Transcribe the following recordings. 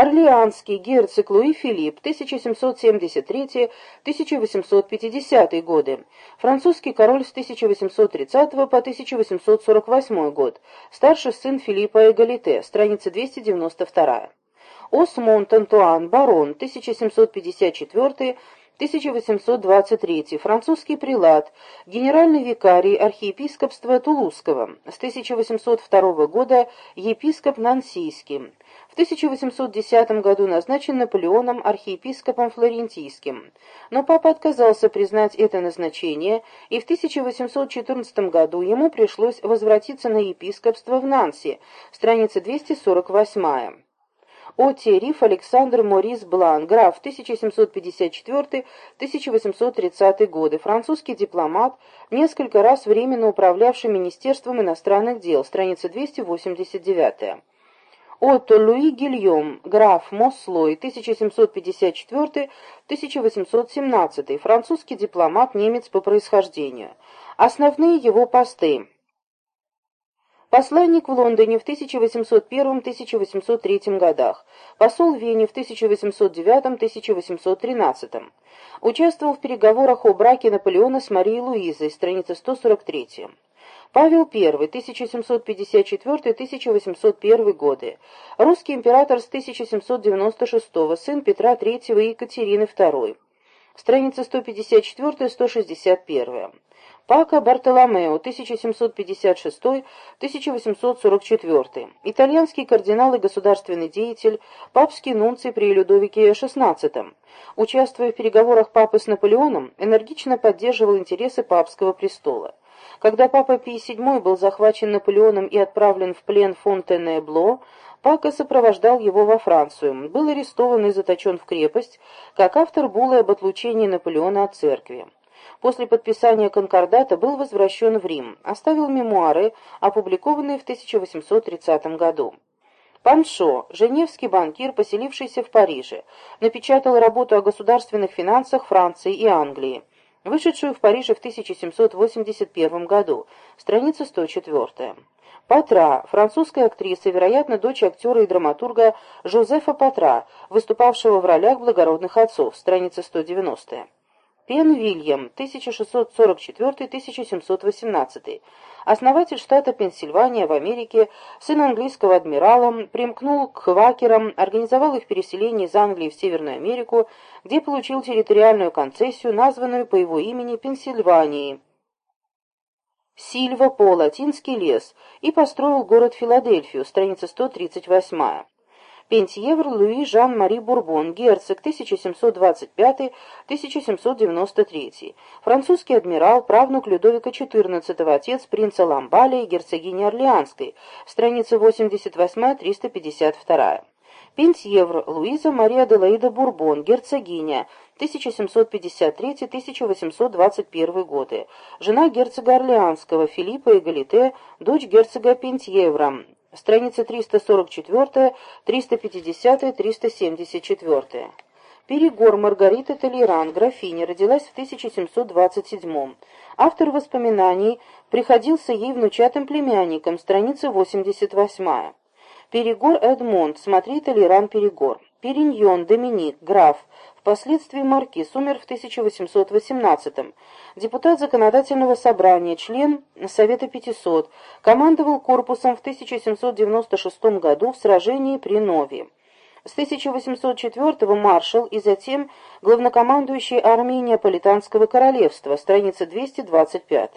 Орлеанский герцог Луи Филипп, 1773-1850 годы, французский король с 1830 по 1848 год, старший сын Филиппа Эгалите, страница 292. Осмонд Антуан, барон, 1754 1823, французский прилад, генеральный викарий архиепископства Тулузского, с 1802 года епископ Нансийский, 1810 году назначен Наполеоном архиепископом Флорентийским, но папа отказался признать это назначение, и в 1814 году ему пришлось возвратиться на епископство в Нанси, страница 248. Отти Риф Александр Морис Блан, граф 1754-1830 годы, французский дипломат, несколько раз временно управлявший Министерством иностранных дел, страница 289. Отто Луи Гильем, граф Мослой, 1754-1817, французский дипломат, немец по происхождению. Основные его посты. Посланник в Лондоне в 1801-1803 годах, посол в Вене в 1809-1813. Участвовал в переговорах о браке Наполеона с Марией Луизой, страница 143. Павел I, 1754-1801 годы. Русский император с 1796, сын Петра III и Екатерины II. Страница 154-161. Пако Бартоломео, 1756-1844. Итальянский кардинал и государственный деятель, папский нунций при Людовике XVI. Участвуя в переговорах папы с Наполеоном, энергично поддерживал интересы папского престола. Когда папа Пий VII был захвачен Наполеоном и отправлен в плен Фонтенебло, Пака сопровождал его во Францию, был арестован и заточен в крепость, как автор буллы об отлучении Наполеона от церкви после подписания конкордата был возвращен в Рим, оставил мемуары, опубликованные в 1830 году. Паншо, женевский банкир, поселившийся в Париже, напечатал работу о государственных финансах Франции и Англии, вышедшую в Париже в 1781 году, страница 104. Патра, французская актриса, вероятно, дочь актера и драматурга Жозефа Патра, выступавшего в ролях благородных отцов, страница 190. Пен Вильям, 1644-1718, основатель штата Пенсильвания в Америке, сын английского адмирала, примкнул к квакерам, организовал их переселение из Англии в Северную Америку, где получил территориальную концессию, названную по его имени Пенсильванией. Сильва по-латински лес, и построил город Филадельфию, страница 138. Пентьевр Луи Жан-Мари Бурбон, герцог 1725-1793, французский адмирал, правнук Людовика XIV, отец принца Ламбаля и герцогини Орлеанской, страница 88-352. Пентьевр Луиза Мария Аделаида Бурбон, герцогиня, 1753-1821 годы, жена герцога Орлеанского Филиппа и Галите, дочь герцога Пентьевра, Страница 344, 350, 374. Перегор Маргарита Толеран, графиня, родилась в 1727 Автор воспоминаний приходился ей внучатым племянником, страница 88. Перегор Эдмонд, смотри Толеран Перегор. Периньон Доминик, граф, впоследствии маркиз, умер в 1818-м. Депутат Законодательного собрания, член Совета 500, командовал корпусом в 1796 году в сражении при Нове. С 1804 маршал и затем главнокомандующий армией Неаполитанского королевства, страница 225.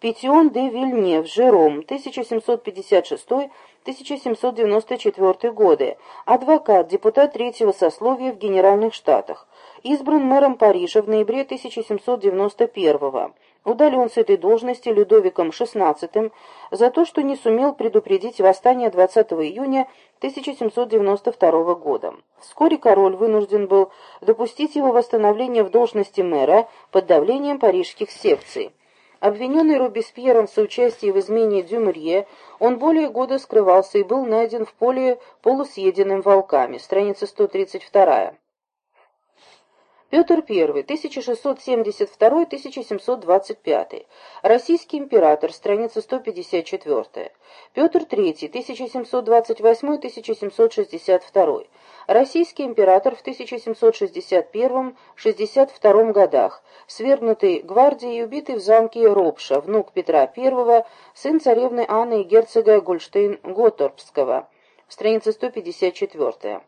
Петион де Вильнев, Жером, 1756-1794 годы, адвокат, депутат третьего сословия в Генеральных Штатах, избран мэром Парижа в ноябре 1791 удален с этой должности Людовиком XVI за то, что не сумел предупредить восстание 20 июня 1792 года. Вскоре король вынужден был допустить его восстановление в должности мэра под давлением парижских секций. Обвиненный Робеспьером в соучастии в измене Дюмрье, он более года скрывался и был найден в поле полусъеденным волками. Страница 132. Петр I, 1672-1725, российский император, страница 154. Петр III, 1728-1762, российский император в 1761-62 годах, свергнутый гвардией и убитый в замке Ропша, внук Петра I, сын царевны Анны и герцога Гольштейн-Готторпского, страница 154.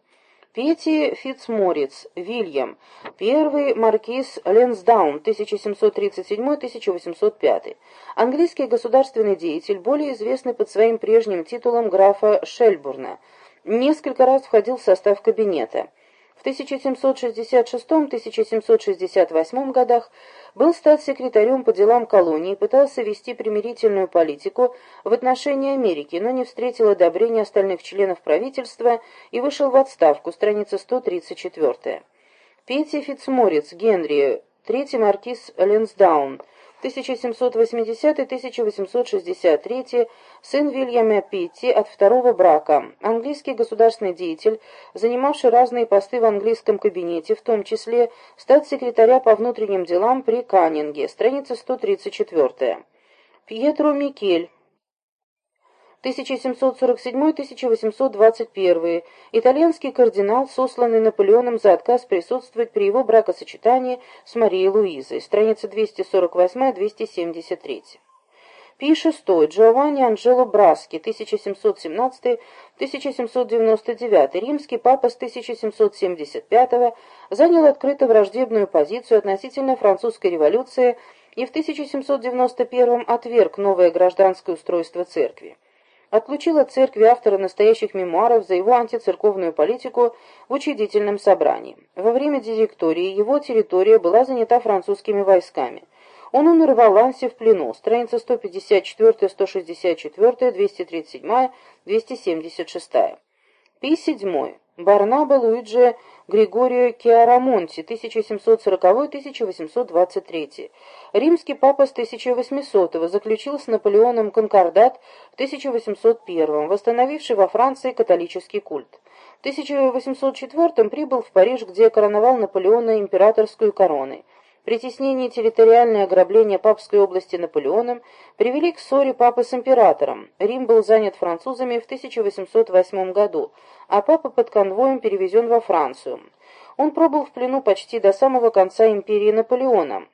Петти Фитцморец, Вильям, первый маркиз Ленсдаун, 1737-1805, английский государственный деятель, более известный под своим прежним титулом графа Шельбурна, несколько раз входил в состав кабинета. В 1766-1768 годах был статс-секретарем по делам колонии, пытался вести примирительную политику в отношении Америки, но не встретил одобрения остальных членов правительства и вышел в отставку, страница 134. Петти Фитцморец, Генри, третий маркиз Ленсдаун, 1780-1863, сын Вильяма Питти от второго брака, английский государственный деятель, занимавший разные посты в английском кабинете, в том числе статс-секретаря по внутренним делам при Каннинге, страница 134. Пьетро Микель, 1747-1821, итальянский кардинал, сосланный Наполеоном за отказ присутствовать при его бракосочетании с Марией Луизой, страница 248-273. Пи VI Джованни Анджело Браски, 1717-1799, римский папа с 1775 занял открыто враждебную позицию относительно французской революции и в 1791 отверг новое гражданское устройство церкви отлучил от церкви автора настоящих мемуаров за его антицерковную политику в учредительном собрании. Во время директории его территория была занята французскими войсками. Он умер в Алансе в плену. Страница 154, 164, 237, 276. Пи 7. Барнаба Луиджи Григорио Киарамонти, 1740-1823. Римский папа с 1800-го заключил с Наполеоном конкордат в 1801 восстановивший во Франции католический культ. В 1804 прибыл в Париж, где короновал Наполеона императорскую короной. Притеснение и территориальное ограбление Папской области Наполеоном привели к ссоре папы с императором. Рим был занят французами в 1808 году, а папа под конвоем перевезен во Францию. Он пробыл в плену почти до самого конца империи Наполеона.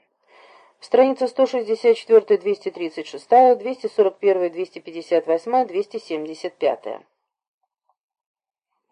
Страница 164-236, 241-258, 275.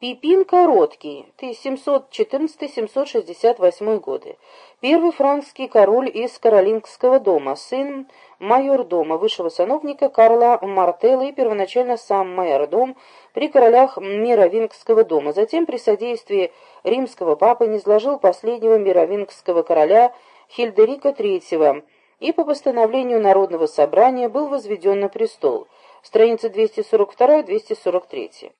Пипин Короткий, 1714-768 годы. Первый франкский король из Каролингского дома, сын майор-дома высшего сановника Карла Мартелла и первоначально сам майор-дом при королях Мировингского дома. Затем при содействии римского папы низложил последнего мировингского короля Хильдерика III и по постановлению Народного собрания был возведен на престол. Страница 242-243.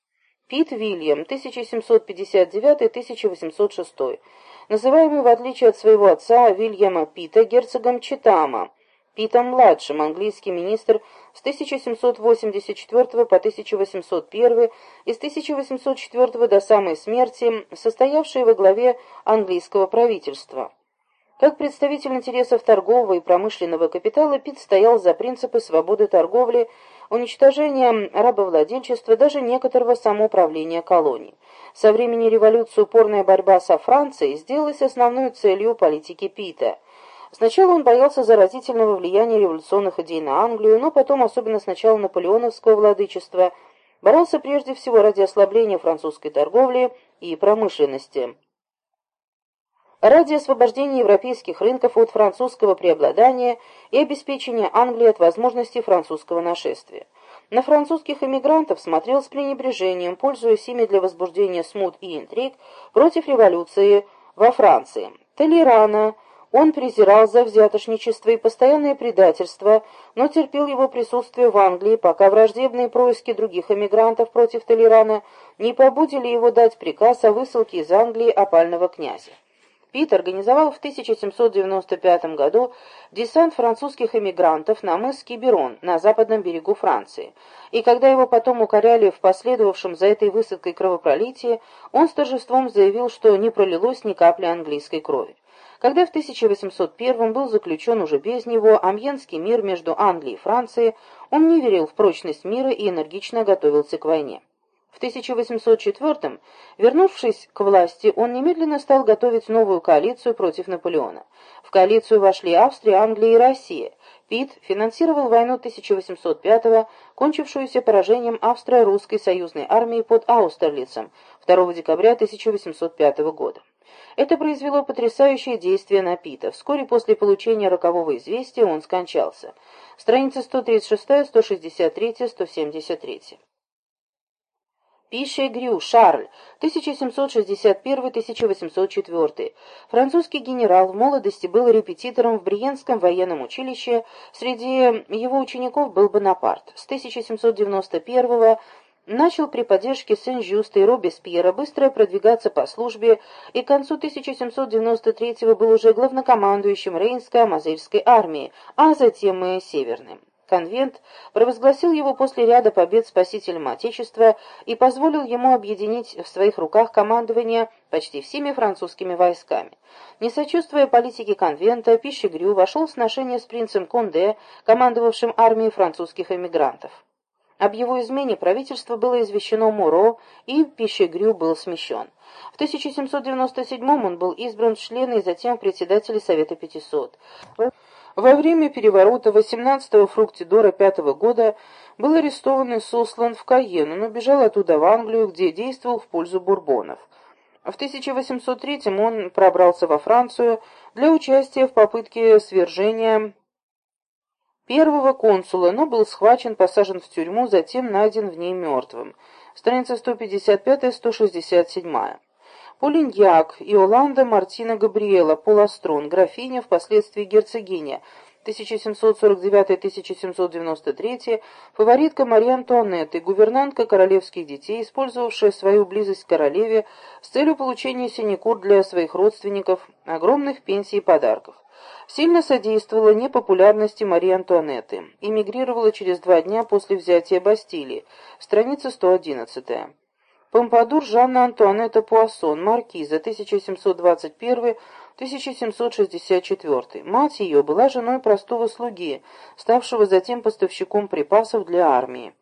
Пит Вильям, 1759-1806, называемый, в отличие от своего отца Вильяма Пита, герцогом Читама, Питом-младшим, английский министр с 1784 по 1801 и с 1804 до самой смерти, состоявший во главе английского правительства. Как представитель интересов торгового и промышленного капитала, Пит стоял за принципы свободы торговли уничтожением рабовладельчества, даже некоторого самоуправления колоний. Со времени революции упорная борьба со Францией сделалась основной целью политики Пита. Сначала он боялся заразительного влияния революционных идей на Англию, но потом, особенно с начала наполеоновского владычества, боролся прежде всего ради ослабления французской торговли и промышленности ради освобождения европейских рынков от французского преобладания и обеспечения Англии от возможности французского нашествия. На французских эмигрантов смотрел с пренебрежением, пользуясь ими для возбуждения смут и интриг против революции во Франции. Толерана он презирал за взятошничество и постоянное предательство, но терпел его присутствие в Англии, пока враждебные происки других эмигрантов против Толерана не побудили его дать приказ о высылке из Англии опального князя. Пит организовал в 1795 году десант французских эмигрантов на мыс Киберон на западном берегу Франции, и когда его потом укоряли в последовавшем за этой высадкой кровопролитии, он с торжеством заявил, что не пролилось ни капли английской крови. Когда в 1801 был заключен уже без него Амьенский мир между Англией и Францией, он не верил в прочность мира и энергично готовился к войне. В 1804 вернувшись к власти, он немедленно стал готовить новую коалицию против Наполеона. В коалицию вошли Австрия, Англия и Россия. Питт финансировал войну 1805 кончившуюся поражением австро-русской союзной армии под Аустерлицем 2 декабря 1805 года. Это произвело потрясающее действие на Пита. Вскоре после получения рокового известия он скончался. Страница 136, 163, 173. Пише Грю, Шарль, 1761-1804. Французский генерал в молодости был репетитором в Бриенском военном училище, среди его учеников был Бонапарт. С 1791 начал при поддержке Сен-Жюста и Робеспьера быстро продвигаться по службе и к концу 1793 был уже главнокомандующим Рейнско-Мозельской армии, а затем и Северным. Конвент провозгласил его после ряда побед спасителем Отечества и позволил ему объединить в своих руках командование почти всеми французскими войсками. Не сочувствуя политике конвента, Пищегрю вошел в сношение с принцем Конде, командовавшим армией французских эмигрантов. Об его измене правительство было извещено Муро, и Пищегрю был смещен. В 1797 он был избран в члены и затем в председатели Совета 500. Во время переворота 18-го Фруктидора 5 -го года был арестован и сослан в Каен, но бежал оттуда в Англию, где действовал в пользу бурбонов. В 1803 он пробрался во Францию для участия в попытке свержения первого консула, но был схвачен, посажен в тюрьму, затем найден в ней мертвым. Страница 155-167. Полиньяк, Иоланда Мартина Габриэла, Поластрон, графиня, впоследствии герцогиня, 1749-1793, фаворитка Марии Антуанетты, гувернантка королевских детей, использовавшая свою близость к королеве с целью получения синекур для своих родственников, огромных пенсий и подарков. Сильно содействовала непопулярности Марии Антуанетты. Эмигрировала через два дня после взятия Бастилии. Страница 111. Помпадур Жанна Антуанетта Пуассон, маркиза, 1721-1764. Мать ее была женой простого слуги, ставшего затем поставщиком припасов для армии.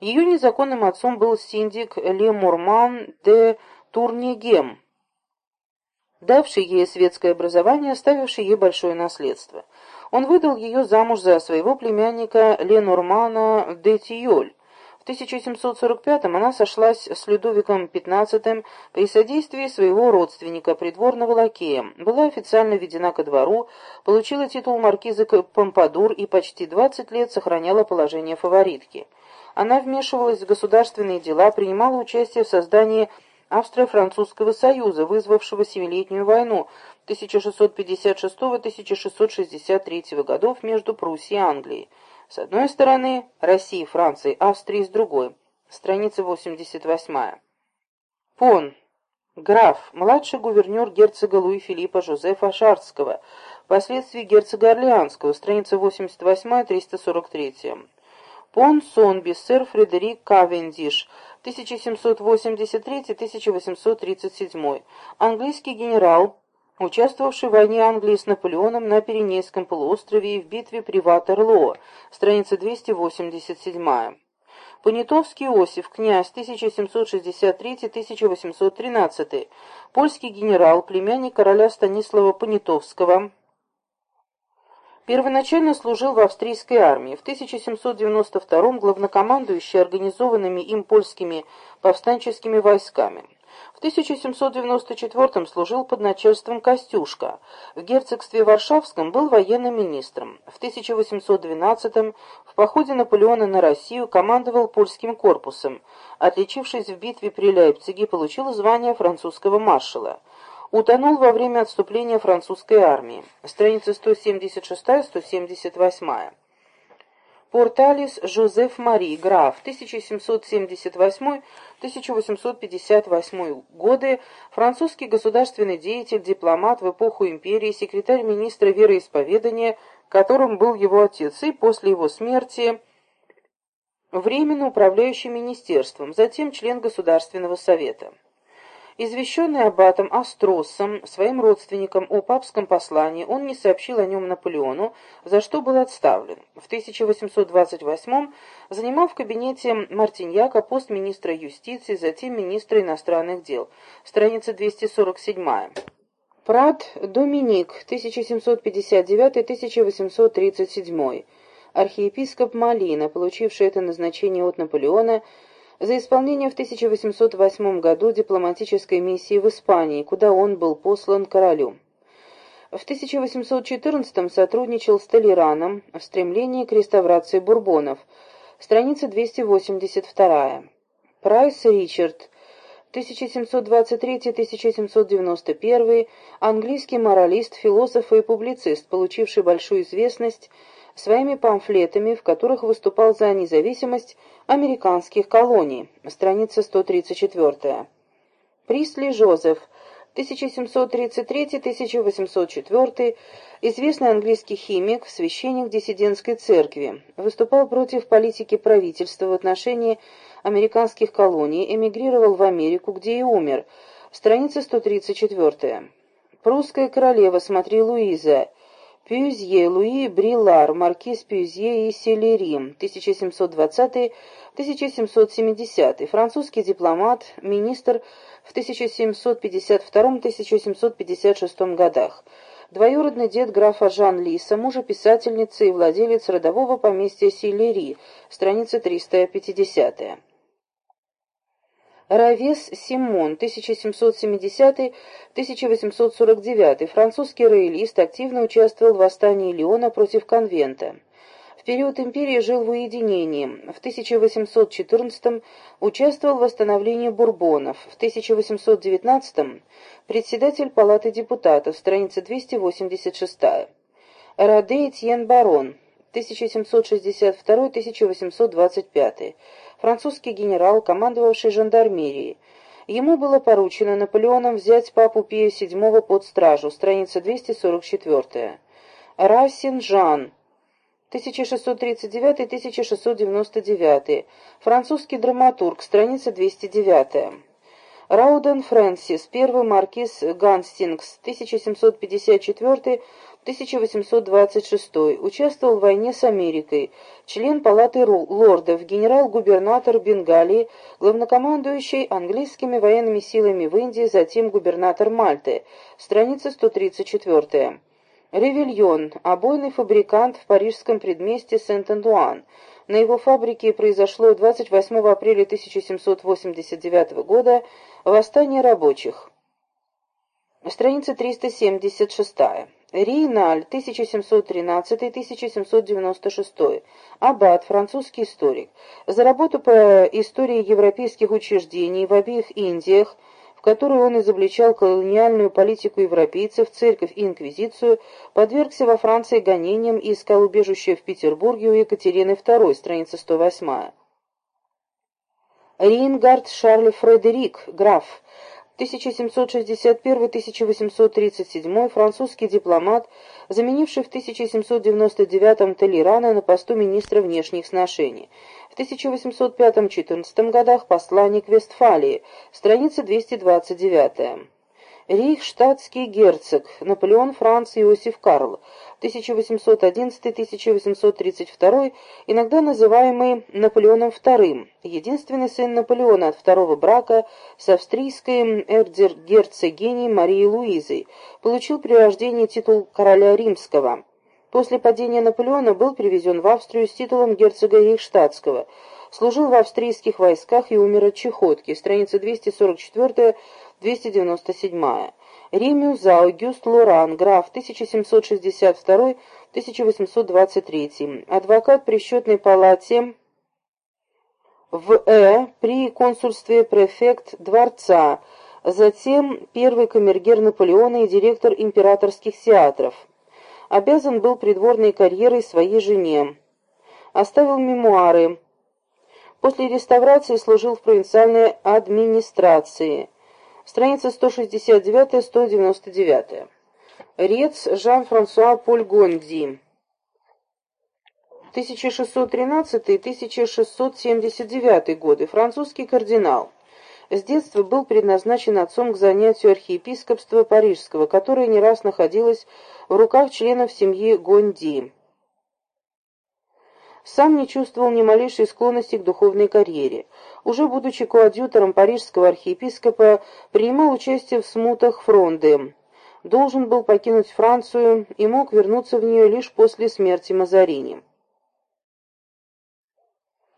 Ее незаконным отцом был синдик Ле Мурман де Турнегем, давший ей светское образование, оставивший ей большое наследство. Он выдал ее замуж за своего племянника Ленормана де Тиоль, 1745-м она сошлась с Людовиком XV при содействии своего родственника, придворного лакея, была официально введена ко двору, получила титул маркизы Помпадур и почти 20 лет сохраняла положение фаворитки. Она вмешивалась в государственные дела, принимала участие в создании Австро-Французского союза, вызвавшего Семилетнюю войну 1666-1663 годов между Пруссией и Англией. С одной стороны, России, Франции, Австрии с другой. Страница 88. Пон. Граф, младший гувернер герцога Луи Филиппа Жозефа Шарцкого, впоследствии герцога Орлеанского, страница 88-343. Пон Сонби, сэр Фредерик Кавендиш, 1783-1837. Английский генерал, участвовавший в войне Англии с Наполеоном на Пиренейском полуострове и в битве при Ватерлоо, страница 287. Понятовский Иосиф, князь, 1763-1813, польский генерал, племянник короля Станислава Понятовского, Первоначально служил в австрийской армии. В 1792 главнокомандующий организованными им польскими повстанческими войсками. В 1794 служил под начальством Костюшка. В герцогстве Варшавском был военным министром. В 1812 в походе Наполеона на Россию командовал польским корпусом. Отличившись в битве при Лейпциге, получил звание французского маршала. Утонул во время отступления французской армии. Страница 176-178. Порталис Жозеф Мари, граф, 1778-1858 годы, французский государственный деятель, дипломат в эпоху империи, секретарь министра вероисповедания, которым был его отец, и после его смерти временно управляющий министерством, затем член Государственного совета. Извещенный аббатом Астросом, своим родственникам о папском послании, он не сообщил о нем Наполеону, за что был отставлен. В 1828 занимал в кабинете Мартиньяка пост министра юстиции, затем министра иностранных дел. Страница 247. Прат Доминик, 1759-1837. Архиепископ Малина, получивший это назначение от Наполеона, за исполнение в 1808 году дипломатической миссии в Испании, куда он был послан королю. В 1814 сотрудничал с Толераном в стремлении к реставрации бурбонов. Страница 282. Прайс Ричард, 1723-1791, английский моралист, философ и публицист, получивший большую известность своими памфлетами, в которых выступал за независимость американских колоний. Страница 134. Присли Жозеф, 1733-1804, известный английский химик, священник диссидентской церкви, выступал против политики правительства в отношении американских колоний, эмигрировал в Америку, где и умер. Страница 134. Прусская королева, смотри Луиза, Пюзье Луи Брилар, маркиз Пюзье и Селери, 1720-1770, французский дипломат, министр в 1752-1756 годах. Двоюродный дед графа Жан Лиса, мужа писательницы и владелец родового поместья Селери, страница 350. Равес Симон, 1770-1849, французский роялист, активно участвовал в восстании Леона против конвента. В период империи жил в уединении. В 1814 участвовал в восстановлении бурбонов. В 1819 председатель Палаты депутатов, страница 286. Раде Этьен Барон, 1762-1825 французский генерал, командовавший жандармерией. Ему было поручено Наполеоном взять папу Пия VII под стражу, страница 244. Рассин Жан, 1639-1699, французский драматург, страница 209. Рауден Фрэнсис, первый маркиз Ганстингс, 1754 1826. Участвовал в войне с Америкой. Член Палаты лордов, генерал-губернатор Бенгалии, главнокомандующий английскими военными силами в Индии, затем губернатор Мальты. Страница 134. Ревельон, обойный фабрикант в парижском предместье Сент-Антуан. На его фабрике произошло 28 апреля 1789 года восстание рабочих. Страница 376. Рейналь, 1713-1796. Аббат, французский историк. За работу по истории европейских учреждений в обеих Индиях, в которой он изобличал колониальную политику европейцев, церковь и инквизицию, подвергся во Франции гонениям и искал убежище в Петербурге у Екатерины II, страница 108. Рейнгард Шарль Фредерик, граф, 1761-1837 французский дипломат, заменивший в 1799 Толерана на посту министра внешних сношений. В 1805-14 годах посланник Вестфалии, страница 229. Рейхштадтский герцог, Наполеон Франц Иосиф Карл, 1811-1832, иногда называемый Наполеоном II, единственный сын Наполеона от второго брака с австрийской эрцгерцогиней Марией Луизой, получил при рождении титул короля римского. После падения Наполеона был привезен в Австрию с титулом герцога Рейхштадтского, служил в австрийских войсках и умер от чехотки, страница 244 297. Ремиус Аугюст Лоран, граф, 1762-1823. Адвокат при счетной палате в Э при консульстве префект дворца, затем первый камергер Наполеона и директор императорских театров. Обязан был придворной карьерой своей жене. Оставил мемуары. После реставрации служил в провинциальной администрации. Страница 169-199. Рец Жан-Франсуа Поль Гонди. 1613-1679 годы. Французский кардинал. С детства был предназначен отцом к занятию архиепископства Парижского, которое не раз находилось в руках членов семьи Гонди. Сам не чувствовал ни малейшей склонности к духовной карьере. Уже будучи коадьютором парижского архиепископа, принимал участие в смутах фронды. Должен был покинуть Францию и мог вернуться в нее лишь после смерти Мазарини.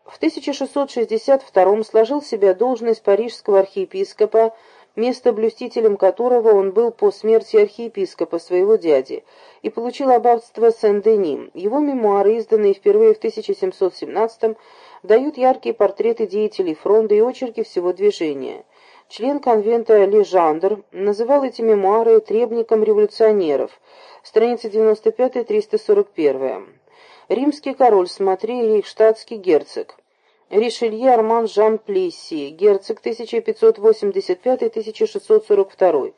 В 1662 сложил себя должность парижского архиепископа, место блюстителем которого он был по смерти архиепископа своего дяди, и получил аббатство Сен-Дени. Его мемуары, изданные впервые в 1717 дают яркие портреты деятелей фронта и очерки всего движения. Член конвента Лежандр называл эти мемуары требником революционеров. Страница 95-341. Римский король, смотри, рейхштадтский герцог. Ришелье Арман Жан Плесси, герцог 1585-1642.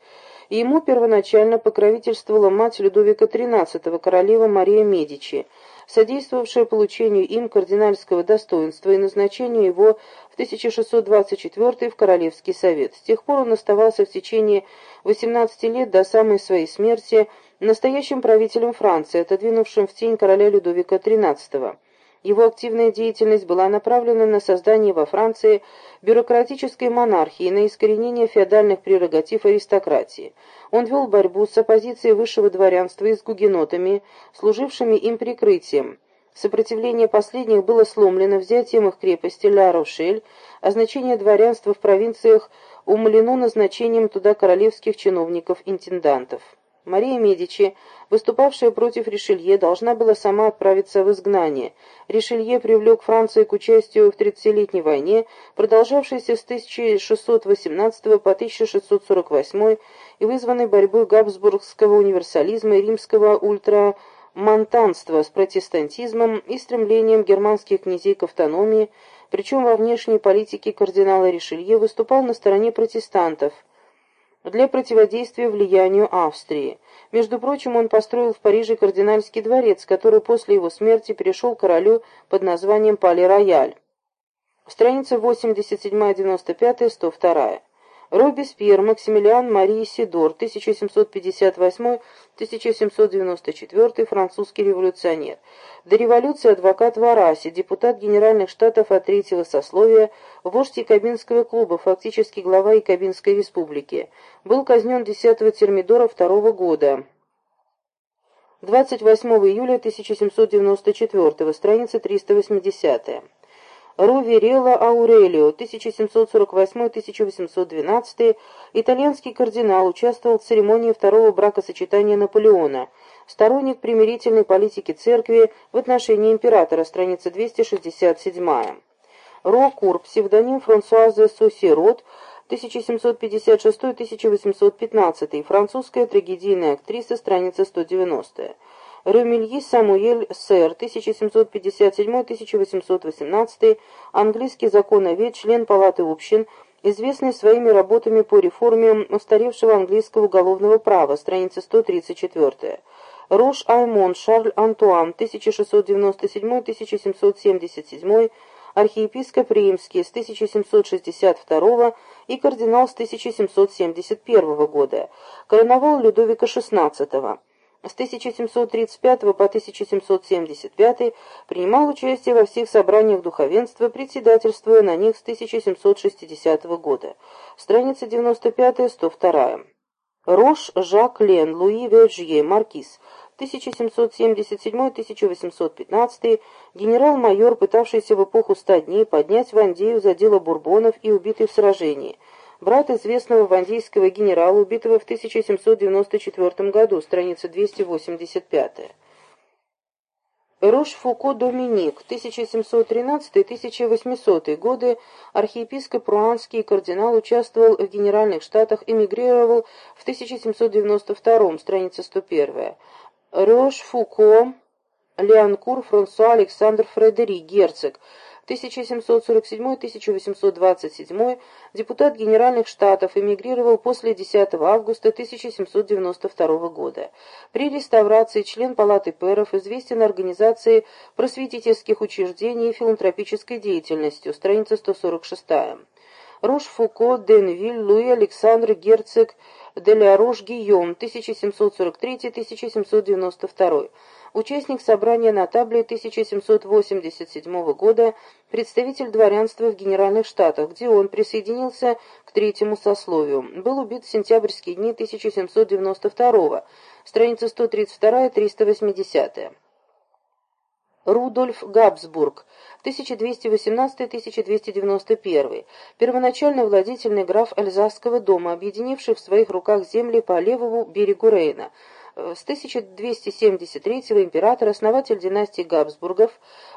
Ему первоначально покровительствовала мать Людовика XIII, королева Мария Медичи, содействовавшая получению им кардинальского достоинства и назначению его в 1624 в Королевский совет. С тех пор он оставался в течение 18 лет до самой своей смерти настоящим правителем Франции, отодвинувшим в тень короля Людовика XIII. Его активная деятельность была направлена на создание во Франции бюрократической монархии и на искоренение феодальных прерогатив аристократии. Он вел борьбу с оппозицией высшего дворянства и с гугенотами, служившими им прикрытием. Сопротивление последних было сломлено взятием их крепости Ля-Рошель, а значение дворянства в провинциях умалено назначением туда королевских чиновников-интендантов. Мария Медичи, выступавшая против Ришелье, должна была сама отправиться в изгнание. Ришелье привлек Францию к участию в Тридцатилетней войне, продолжавшейся с 1618 по 1648 и вызванной борьбой габсбургского универсализма и римского ультрамонтанства с протестантизмом и стремлением германских князей к автономии, причем во внешней политике кардинала Ришелье выступал на стороне протестантов – для противодействия влиянию Австрии. Между прочим, он построил в Париже кардинальский дворец, который после его смерти перешел королю под названием Пале-Рояль. Страница 87-95, 102. Робеспьер, Максимилиан Марии Сидор, 1758-1794, французский революционер. До революции адвокат в Арасе, депутат Генеральных Штатов от третьего сословия, вождь Якобинского клуба, фактически глава Якобинской республики. Был казнен 10 термидора второго года. 28 июля 1794, страница 380. Руверелло Аурелио, 1748-1812, итальянский кардинал, участвовал в церемонии второго бракосочетания Наполеона, сторонник примирительной политики церкви в отношении императора, страница 267. Рокур, псевдоним Франсуаза Сосирот, 1756-1815, французская трагедийная актриса, страница 190. Рюмельи Самуэль Сэр, 1757-1818, английский законовед, член Палаты общин, известный своими работами по реформе устаревшего английского уголовного права, страница 134. Рош Аймон Шарль Антуан, 1697-1777, архиепископ Римский с 1762 и кардинал с 1771 года, короновал Людовика XVI. С 1735 по 1775 принимал участие во всех собраниях духовенства, председательствуя на них с 1760 года. Страница 95-102. Рош Жак Лен, Луи Вержье, Маркиз, 1777-1815, генерал-майор, пытавшийся в эпоху ста дней поднять Вандею за дело бурбонов и убитый в сражении – брат известного вандийского генерала, убитого в 1794 году, страница 285. Рош-Фуко Доминик, 1713-1800 годы, архиепископ Руанский кардинал, участвовал в Генеральных Штатах, эмигрировал в 1792, страница 101. Рош-Фуко Леонкур Франсуа Александр Фредерик, герцог, 1747-1827, депутат Генеральных Штатов, эмигрировал после 10 августа 1792 года. При реставрации член Палаты пэров известен организацией просветительских учреждений и филантропической деятельностью, страница 146. Рошфуко, Денвиль, Луи Александр, герцог де ля Рош-Гийом, 1743-1792. Участник собрания на табле 1787 года, представитель дворянства в Генеральных Штатах, где он присоединился к третьему сословию. Был убит в сентябрьские дни 1792 страница 132-380. Рудольф Габсбург, 1218-1291, первоначально владетельный граф Альзасского дома, объединивший в своих руках земли по левому берегу Рейна. С 1273 император, основатель династии Габсбургов,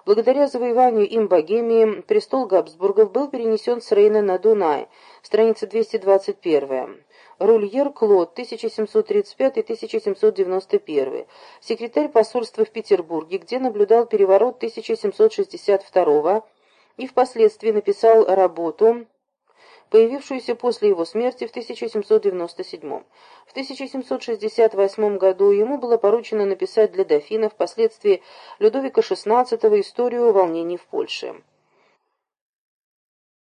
благодаря завоеванию им Богемии, престол Габсбургов был перенесен с Рейна на Дунай, страница 221. Рульер Клод, 1735-1791, секретарь посольства в Петербурге, где наблюдал переворот 1762 и впоследствии написал работу, появившуюся после его смерти в 1797. В 1768 году ему было поручено написать для дофина, впоследствии Людовика XVI, историю волнений в Польше.